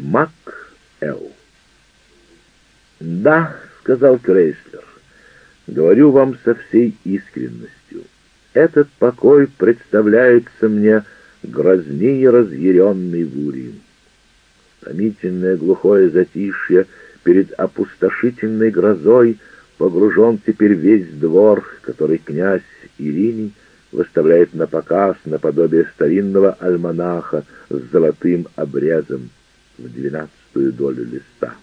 Мак Эл. «Да», — сказал Крейслер, — «говорю вам со всей искренностью. Этот покой представляется мне грознее разъяренной бури. Томительное глухое затишье перед опустошительной грозой погружен теперь весь двор, который князь Ириний выставляет на показ наподобие старинного альманаха с золотым обрезом в двенадцатую долю листа.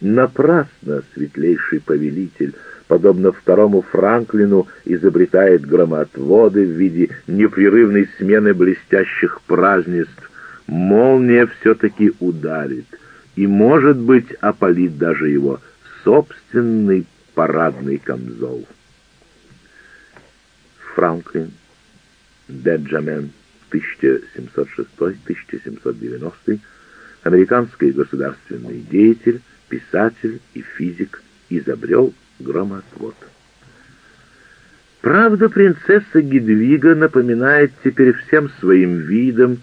Напрасно светлейший повелитель, подобно второму Франклину, изобретает громотводы в виде непрерывной смены блестящих празднеств. Молния все-таки ударит, и, может быть, опалит даже его собственный парадный камзол. Франклин, Бенджамен, 1706-1790, американский государственный деятель, писатель и физик, изобрел громотвод. Правда, принцесса Гедвига напоминает теперь всем своим видом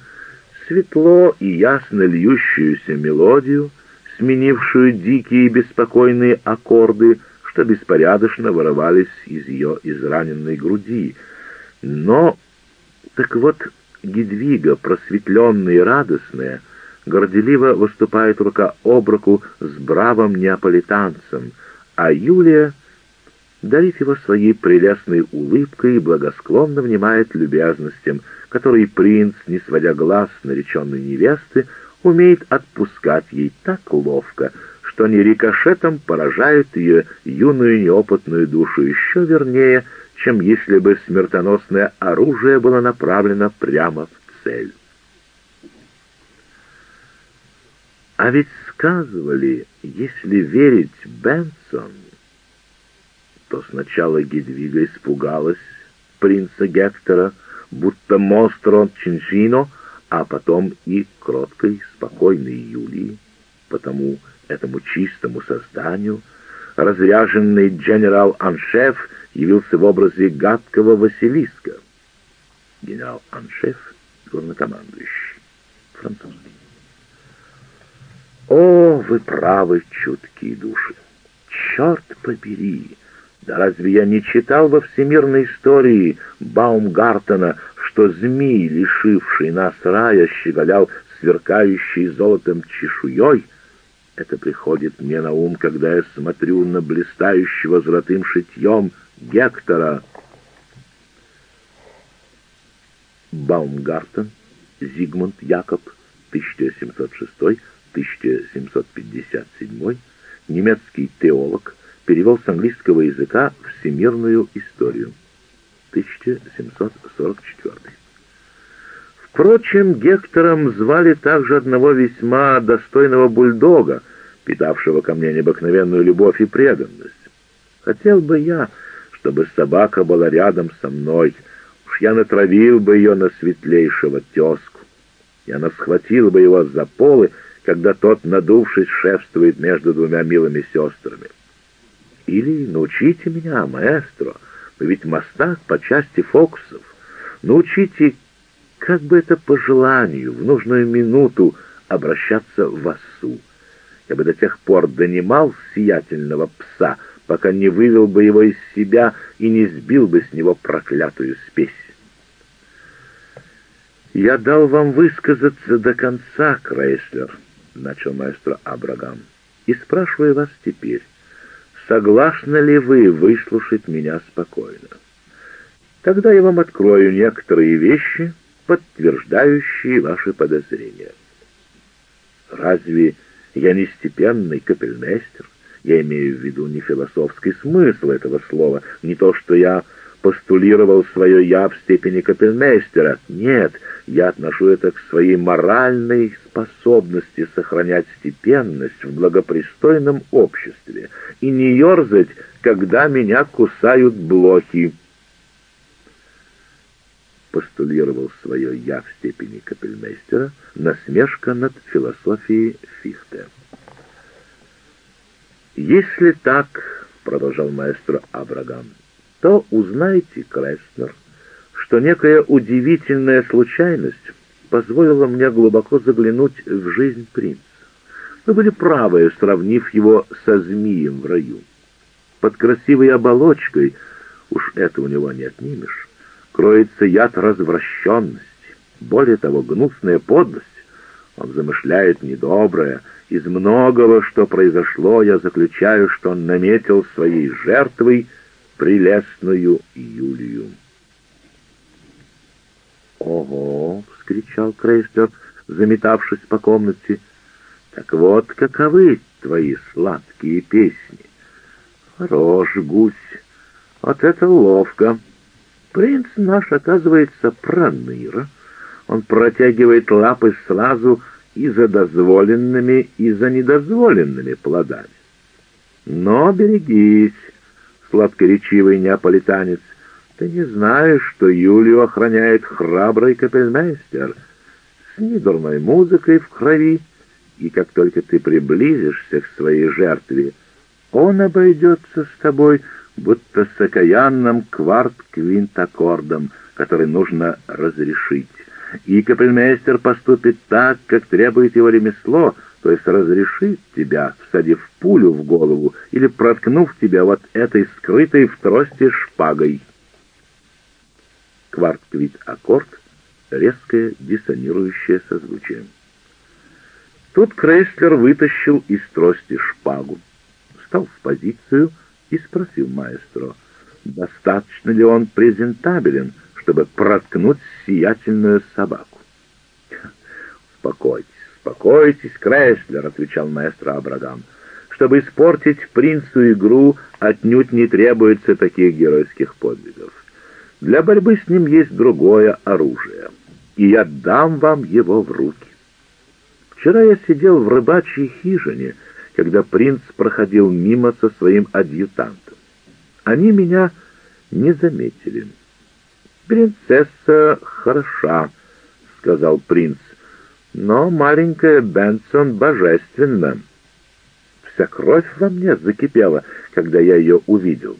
светло и ясно льющуюся мелодию, сменившую дикие и беспокойные аккорды, что беспорядочно вырывались из ее израненной груди. Но, так вот, Гедвига, просветленная и радостная, горделиво выступает рука об руку с бравым неаполитанцем, а Юлия, дарит его своей прелестной улыбкой, благосклонно внимает любезностям, которые принц, не сводя глаз нареченной невесты, умеет отпускать ей так ловко, что они рикошетом поражают ее юную неопытную душу еще вернее, чем если бы смертоносное оружие было направлено прямо в цель. А ведь сказывали, если верить Бенсон, то сначала Гедвига испугалась принца Гектора, будто Мостро Чинчино, а потом и кроткой, спокойной Юлии, потому этому чистому созданию разряженный генерал-аншеф явился в образе гадкого Василиска. Генерал-аншеф — главнокомандующий, французский. О, вы правы, чуткие души! Черт побери! Да разве я не читал во всемирной истории Баумгартена, что змей, лишивший нас рая, щеголял сверкающей золотом чешуей? Это приходит мне на ум, когда я смотрю на блистающего золотым шитьем Гектора. Баумгартен, Зигмунд Якоб, 1706 1757, немецкий теолог, перевел с английского языка «Всемирную историю» 1744. Впрочем, Гектором звали также одного весьма достойного бульдога, питавшего ко мне необыкновенную любовь и преданность. Хотел бы я, чтобы собака была рядом со мной, уж я натравил бы ее на светлейшего тезку. Я насхватил бы его за полы когда тот, надувшись, шефствует между двумя милыми сестрами. Или научите меня, маэстро, вы ведь мастак по части фокусов. Научите, как бы это по желанию, в нужную минуту обращаться в осу. Я бы до тех пор донимал сиятельного пса, пока не вывел бы его из себя и не сбил бы с него проклятую спесь. «Я дал вам высказаться до конца, Крейслер», — начал маэстро Абрагам, — «и спрашиваю вас теперь, согласны ли вы выслушать меня спокойно? Тогда я вам открою некоторые вещи, подтверждающие ваши подозрения. Разве я не степенный капельмейстер? Я имею в виду не философский смысл этого слова, не то, что я постулировал свое «я» в степени капельмейстера. Нет, я отношу это к своей моральной способности сохранять степенность в благопристойном обществе и не ерзать, когда меня кусают блохи. Постулировал свое «я» в степени капельмейстера насмешка над философией Фихте. «Если так, — продолжал маэстро Абрагам, — то узнайте, Крестнер, что некая удивительная случайность позволило мне глубоко заглянуть в жизнь принца. Вы были правы, сравнив его со змеем в раю. Под красивой оболочкой, уж это у него не отнимешь, кроется яд развращенности, более того, гнусная подлость. Он замышляет недоброе. Из многого, что произошло, я заключаю, что он наметил своей жертвой прелестную Юлию. «Ого!» — вскричал Крейслер, заметавшись по комнате. «Так вот, каковы твои сладкие песни!» «Хорош, гусь! Вот это ловко! Принц наш, оказывается, проныра. Он протягивает лапы сразу и за дозволенными, и за недозволенными плодами. Но берегись, сладкоречивый неаполитанец, ты не знаешь, что Юлию охраняет храбрый капельмейстер с недурной музыкой в крови, и как только ты приблизишься к своей жертве, он обойдется с тобой, будто с окаянным кварт-квинтаккордом, который нужно разрешить. И капельмейстер поступит так, как требует его ремесло, то есть разрешит тебя, всадив пулю в голову или проткнув тебя вот этой скрытой в трости шпагой. Кварт-квит-аккорд — резкое диссонирующее созвучие. Тут Крейслер вытащил из трости шпагу, встал в позицию и спросил маэстро, достаточно ли он презентабелен, чтобы проткнуть сиятельную собаку. «Успокойтесь, успокойтесь, Крейслер», — отвечал маэстро Абрагам. «Чтобы испортить принцу игру, отнюдь не требуется таких геройских подвигов. Для борьбы с ним есть другое оружие, и я дам вам его в руки. Вчера я сидел в рыбачьей хижине, когда принц проходил мимо со своим адъютантом. Они меня не заметили. «Принцесса хороша», — сказал принц, — «но маленькая Бенсон божественна. Вся кровь во мне закипела, когда я ее увидел».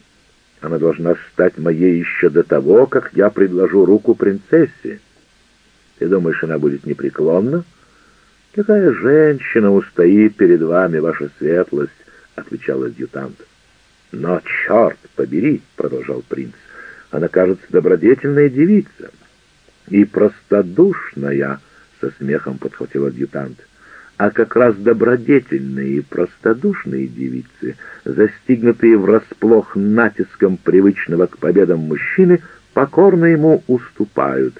Она должна стать моей еще до того, как я предложу руку принцессе. Ты думаешь, она будет непреклонна? Какая женщина устоит перед вами, ваша светлость, — отвечал адъютант. Но, черт побери, — продолжал принц, — она, кажется, добродетельная девица. И простодушная, — со смехом подхватил адъютант, — а как раз добродетельные и простодушные девицы, застигнутые врасплох натиском привычного к победам мужчины, покорно ему уступают,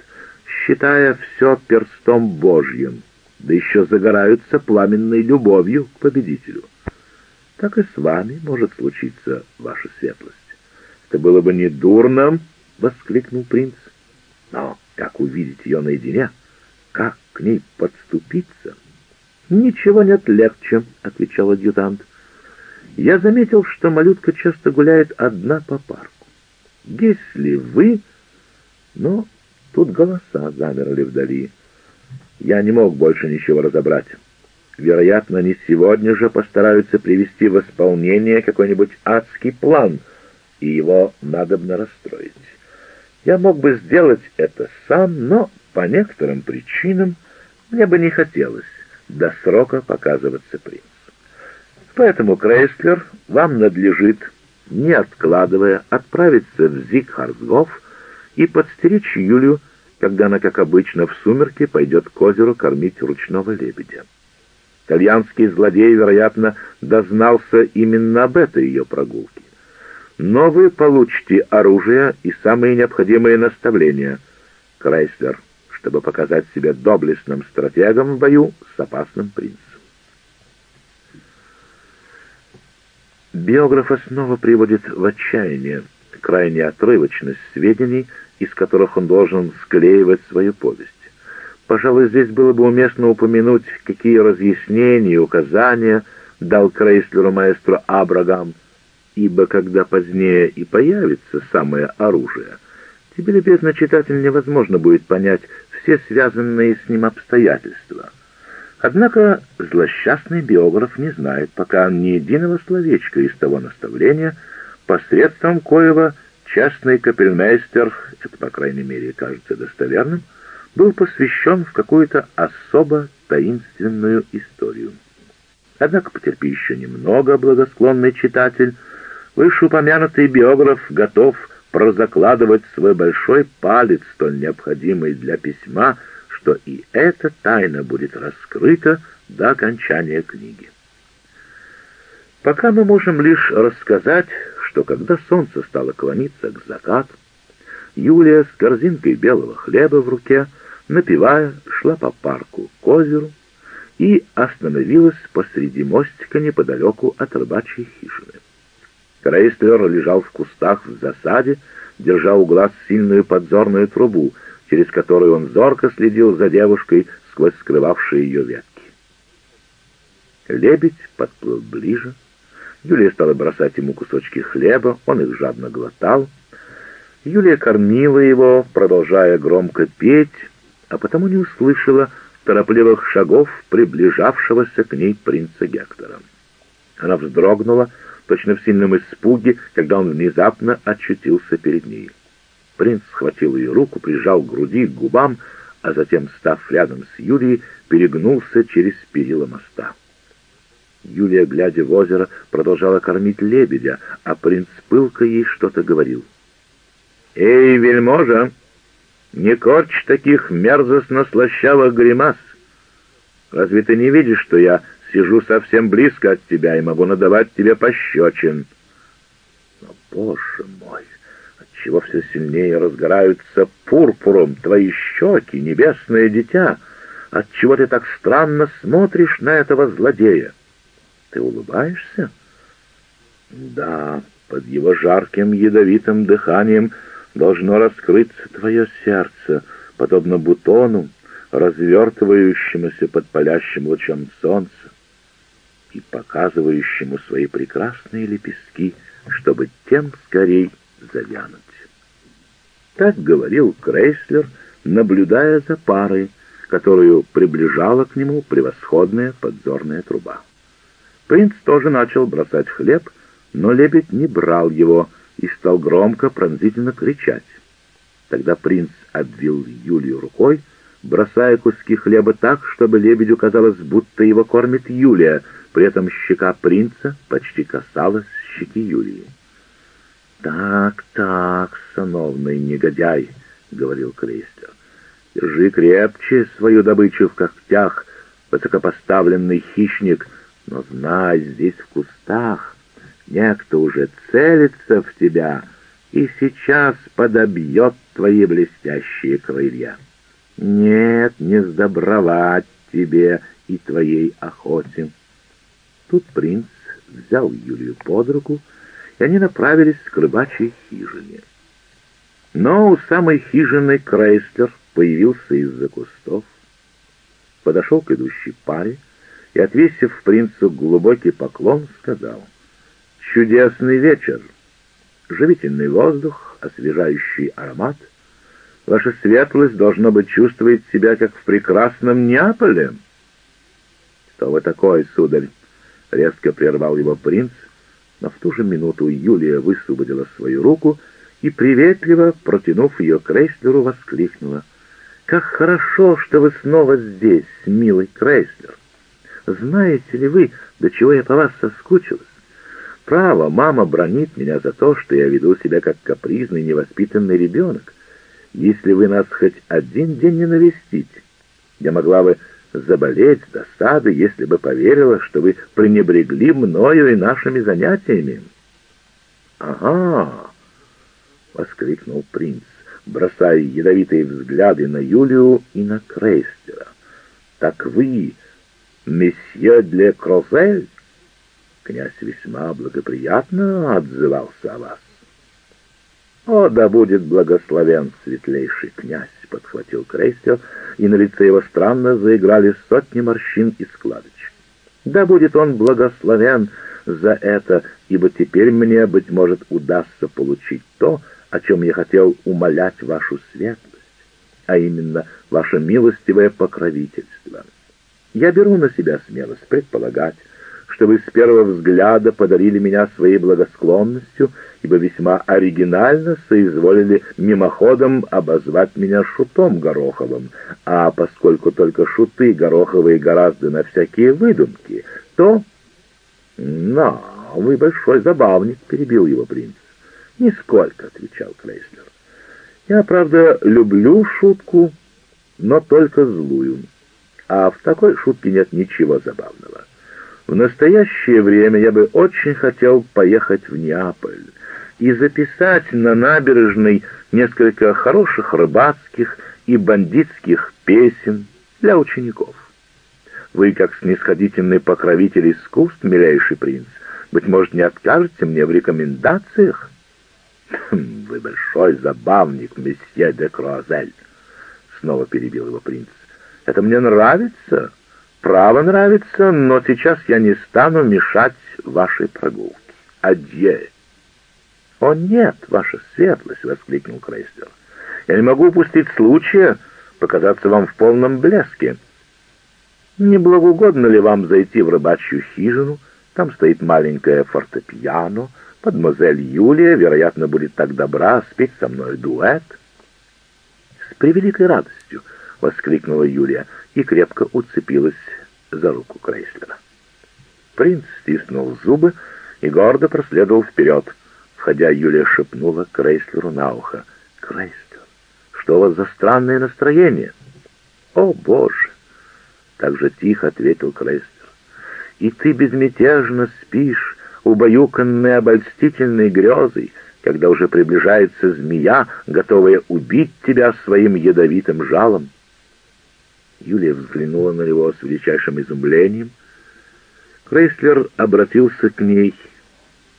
считая все перстом Божьим, да еще загораются пламенной любовью к победителю. Так и с вами может случиться ваша светлость. Это было бы не дурно, — воскликнул принц. Но как увидеть ее наедине? Как к ней подступиться? — «Ничего нет легче», — отвечал адъютант. «Я заметил, что малютка часто гуляет одна по парку. Если вы...» Но тут голоса замерли вдали. Я не мог больше ничего разобрать. Вероятно, они сегодня же постараются привести в исполнение какой-нибудь адский план, и его надобно расстроить. Я мог бы сделать это сам, но по некоторым причинам мне бы не хотелось до срока показываться принцу. Поэтому, Крейслер, вам надлежит, не откладывая, отправиться в Зигхарсгоф и подстеречь Юлю, когда она, как обычно, в сумерки пойдет к озеру кормить ручного лебедя. Итальянский злодей, вероятно, дознался именно об этой ее прогулке. Но вы получите оружие и самые необходимые наставления. Крейслер, чтобы показать себя доблестным стратегом в бою с опасным принцем. Биографа снова приводит в отчаяние крайне отрывочность сведений, из которых он должен склеивать свою повесть. Пожалуй, здесь было бы уместно упомянуть, какие разъяснения и указания дал Крейслеру маэстро Абрагам, ибо когда позднее и появится самое оружие, тебе, любезный читатель, невозможно будет понять все связанные с ним обстоятельства. Однако злосчастный биограф не знает пока ни единого словечка из того наставления, посредством коего частный капельмейстер, это, по крайней мере, кажется достоверным, был посвящен в какую-то особо таинственную историю. Однако потерпи еще немного, благосклонный читатель, вышеупомянутый биограф готов прозакладывать свой большой палец, столь необходимый для письма, что и эта тайна будет раскрыта до окончания книги. Пока мы можем лишь рассказать, что когда солнце стало клониться к закату, Юлия с корзинкой белого хлеба в руке, напивая, шла по парку к озеру и остановилась посреди мостика неподалеку от рыбачьей хижины. Крейслер лежал в кустах в засаде, держа у глаз сильную подзорную трубу, через которую он зорко следил за девушкой сквозь скрывавшие ее ветки. Лебедь подплыл ближе, Юлия стала бросать ему кусочки хлеба, он их жадно глотал. Юлия кормила его, продолжая громко петь, а потому не услышала торопливых шагов приближавшегося к ней принца Гектора. Она вздрогнула, точно в сильном испуге, когда он внезапно очутился перед ней. Принц схватил ее руку, прижал к груди, к губам, а затем, став рядом с Юлией, перегнулся через перила моста. Юлия, глядя в озеро, продолжала кормить лебедя, а принц пылко ей что-то говорил. «Эй, вельможа, не корчь таких мерзостно-слащавых гримас! Разве ты не видишь, что я сижу совсем близко от тебя и могу надавать тебе пощечин?» «Но, боже мой, отчего все сильнее разгораются пурпуром твои щеки, небесное дитя! Отчего ты так странно смотришь на этого злодея?» Ты улыбаешься? Да, под его жарким ядовитым дыханием должно раскрыться твое сердце, подобно бутону, развертывающемуся под палящим лучом солнца и показывающему свои прекрасные лепестки, чтобы тем скорей завянуть. Так говорил Крейслер, наблюдая за парой, которую приближала к нему превосходная подзорная труба. Принц тоже начал бросать хлеб, но лебедь не брал его и стал громко, пронзительно кричать. Тогда принц обвил Юлию рукой, бросая куски хлеба так, чтобы лебедю казалось, будто его кормит Юлия, при этом щека принца почти касалась щеки Юлии. «Так, так, сановный негодяй», — говорил Крейстер, — «держи крепче свою добычу в когтях, высокопоставленный хищник, но знай, здесь в кустах некто уже целится в тебя и сейчас подобьет твои блестящие крылья. Нет, не сдобровать тебе и твоей охоте. Тут принц взял Юлию под руку, и они направились к рыбачьей хижине. Но у самой хижины Крейслер появился из-за кустов, подошел к идущей паре, и, отвесив принцу глубокий поклон, сказал, «Чудесный вечер, живительный воздух, освежающий аромат. Ваша светлость, должно быть, чувствует себя, как в прекрасном Неаполе». «Кто вы такой, сударь?» — резко прервал его принц, но в ту же минуту Юлия высвободила свою руку и, приветливо протянув ее Крейслеру, воскликнула. «Как хорошо, что вы снова здесь, милый Крейслер!» Знаете ли вы, до чего я по вас соскучилась? Право, мама бронит меня за то, что я веду себя как капризный, невоспитанный ребенок. Если вы нас хоть один день не навестите, я могла бы заболеть с досады, если бы поверила, что вы пренебрегли мною и нашими занятиями. «Ага!» — воскликнул принц, бросая ядовитые взгляды на Юлию и на Крейстера. «Так вы месье для Крозель, князь весьма благоприятно отзывался о вас. «О, да будет благословен светлейший князь!» — подхватил крейсер, и на лице его странно заиграли сотни морщин и складочек. «Да будет он благословен за это, ибо теперь мне, быть может, удастся получить то, о чем я хотел умолять вашу светлость, а именно ваше милостивое покровительство». Я беру на себя смелость предполагать, что вы с первого взгляда подарили меня своей благосклонностью, ибо весьма оригинально соизволили мимоходом обозвать меня шутом Гороховым, а поскольку только шуты Гороховые гораздо на всякие выдумки, то... «Но вы большой забавник», — перебил его принц. «Нисколько», — отвечал Крейслер. «Я, правда, люблю шутку, но только злую, а в такой шутке нет ничего забавного». В настоящее время я бы очень хотел поехать в Неаполь и записать на набережной несколько хороших рыбацких и бандитских песен для учеников. Вы, как снисходительный покровитель искусств, милейший принц, быть может, не откажете мне в рекомендациях? Хм, «Вы большой забавник, месье де Круазель», — снова перебил его принц. «Это мне нравится». Право нравится, но сейчас я не стану мешать вашей прогулке. Адье. О нет, ваша светлость, воскликнул Крейслер. Я не могу упустить случая показаться вам в полном блеске. Не благоугодно ли вам зайти в рыбачью хижину? Там стоит маленькое фортепиано. Мадемуазель Юлия, вероятно, будет так добра спеть со мной дуэт. С превеликой радостью —— воскликнула Юлия и крепко уцепилась за руку Крейслера. Принц стиснул зубы и гордо проследовал вперед. Входя, Юлия шепнула Крейслеру на ухо. «Крейслер, что у вас за странное настроение?» «О, Боже!» — так же тихо ответил Крейслер. «И ты безмятежно спишь, убаюканный обольстительной грезой, когда уже приближается змея, готовая убить тебя своим ядовитым жалом. Юлия взглянула на него с величайшим изумлением. Крейслер обратился к ней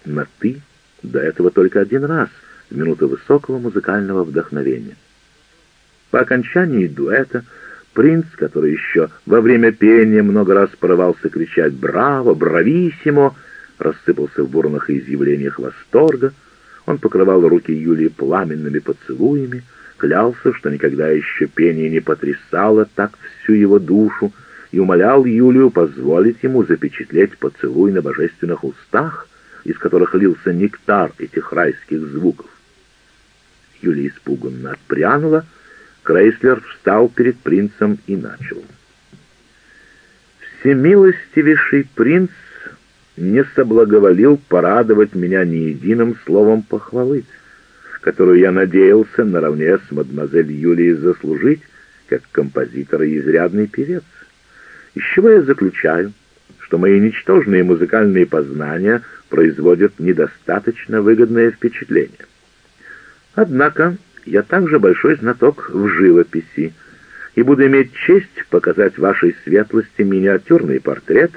на «ты», до этого только один раз, в минуту высокого музыкального вдохновения. По окончании дуэта принц, который еще во время пения много раз порывался кричать «Браво! Брависсимо!», рассыпался в бурных изъявлениях восторга, он покрывал руки Юлии пламенными поцелуями, клялся, что никогда еще пение не потрясало так всю его душу, и умолял Юлию позволить ему запечатлеть поцелуй на божественных устах, из которых лился нектар этих райских звуков. Юлия испуганно отпрянула, Крейслер встал перед принцем и начал. «Всемилостивейший принц не соблаговолил порадовать меня ни единым словом похвалы которую я надеялся наравне с мадемуазель Юлией заслужить, как композитор и изрядный певец. Из чего я заключаю, что мои ничтожные музыкальные познания производят недостаточно выгодное впечатление. Однако я также большой знаток в живописи и буду иметь честь показать вашей светлости миниатюрный портрет,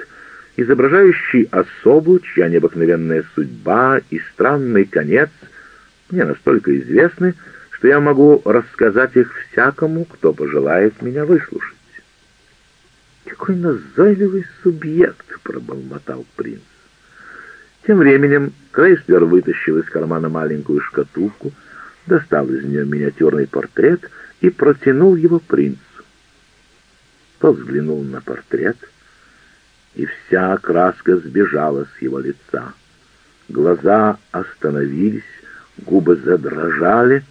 изображающий особу, чья необыкновенная судьба и странный конец — мне настолько известны, что я могу рассказать их всякому, кто пожелает меня выслушать. «Какой назойливый субъект!» — пробормотал принц. Тем временем Крейслер вытащил из кармана маленькую шкатулку, достал из нее миниатюрный портрет и протянул его принцу. Тот взглянул на портрет, и вся краска сбежала с его лица. Глаза остановились, Губы задрожали.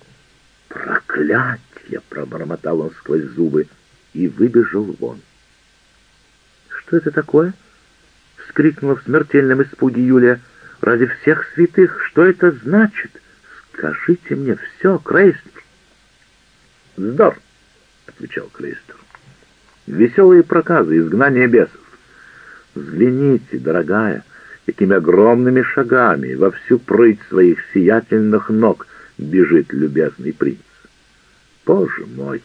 «Проклятье!» — пробормотал он сквозь зубы и выбежал вон. «Что это такое?» — вскрикнула в смертельном испуге Юлия. «Ради всех святых, что это значит? Скажите мне все, Крейстер!» «Вздор!» — отвечал Крейстер. «Веселые проказы, изгнание бесов. Взгляните, дорогая!» Какими огромными шагами во всю прыть своих сиятельных ног бежит любезный принц. Боже мой!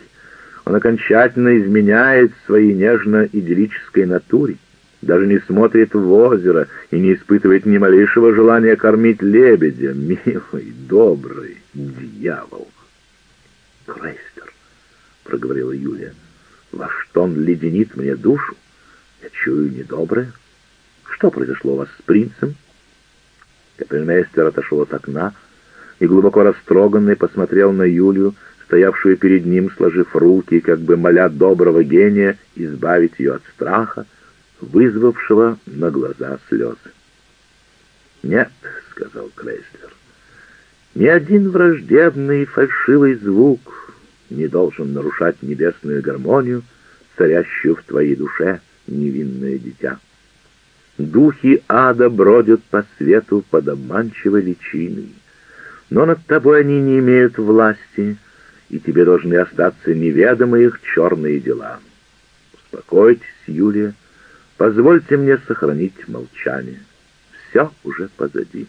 Он окончательно изменяет своей нежно-идиллической натуре, даже не смотрит в озеро и не испытывает ни малейшего желания кормить лебедя. Милый, добрый дьявол! «Крейстер», — проговорила Юлия, — «во что он леденит мне душу? Я чую недоброе». Что произошло у вас с принцем?» Капельмейстер отошел от окна и, глубоко растроганный, посмотрел на Юлию, стоявшую перед ним, сложив руки, как бы моля доброго гения избавить ее от страха. вызвавшего на глаза слезы. «Нет», — сказал Крейслер, — «ни один враждебный фальшивый звук не должен нарушать небесную гармонию, царящую в твоей душе, невинное дитя. Духи ада бродят по свету под обманчивой личиной, но над тобой они не имеют власти, и тебе должны остаться неведомы их черные дела. Успокойтесь, Юлия, позвольте мне сохранить молчание. Все уже позади.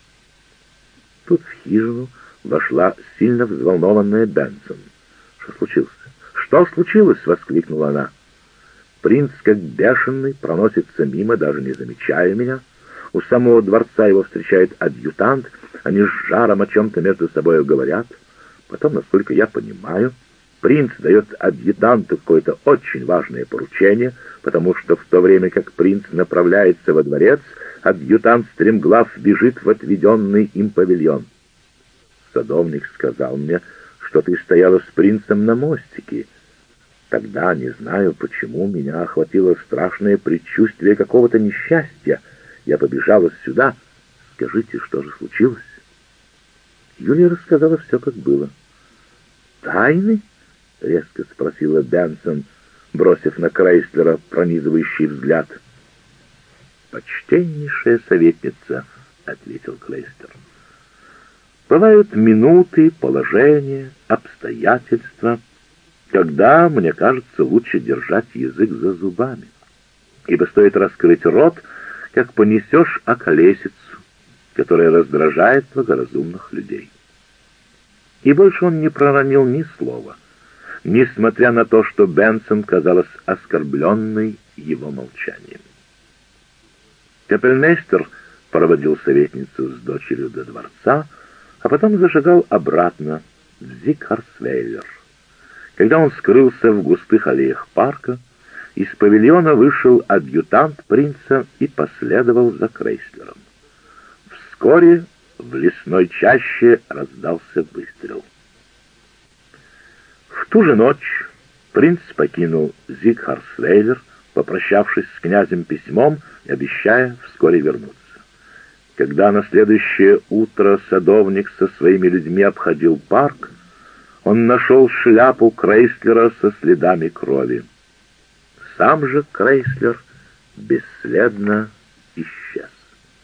Тут в хижину вошла сильно взволнованная Бенсон. Что случилось? Что случилось? — воскликнула она. Принц, как бешеный, проносится мимо, даже не замечая меня. У самого дворца его встречает адъютант, они с жаром о чем-то между собой говорят — Потом, насколько я понимаю, принц дает адъютанту какое-то очень важное поручение, потому что в то время как принц направляется во дворец, адъютант стремглав бежит в отведенный им павильон. Садовник сказал мне, что ты стояла с принцем на мостике. Тогда, не знаю почему, меня охватило страшное предчувствие какого-то несчастья. Я побежала сюда. Скажите, что же случилось? Юлия рассказала все, как было тайны?» — резко спросила Бенсон, бросив на Крейслера пронизывающий взгляд. «Почтеннейшая советница», — ответил Крейслер. «Бывают минуты, положения, обстоятельства, когда, мне кажется, лучше держать язык за зубами, ибо стоит раскрыть рот, как понесешь околесицу, которая раздражает благоразумных людей и больше он не проронил ни слова, несмотря на то, что Бенсон казалась оскорбленной его молчанием. Капельмейстер проводил советницу с дочерью до дворца, а потом зашагал обратно в Зикхарсвейлер. Когда он скрылся в густых аллеях парка, из павильона вышел адъютант принца и последовал за Крейслером. Вскоре в лесной чаще раздался выстрел. В ту же ночь принц покинул Зигхарсвейлер, попрощавшись с князем письмом и обещая вскоре вернуться. Когда на следующее утро садовник со своими людьми обходил парк, он нашел шляпу Крейслера со следами крови. Сам же Крейслер бесследно.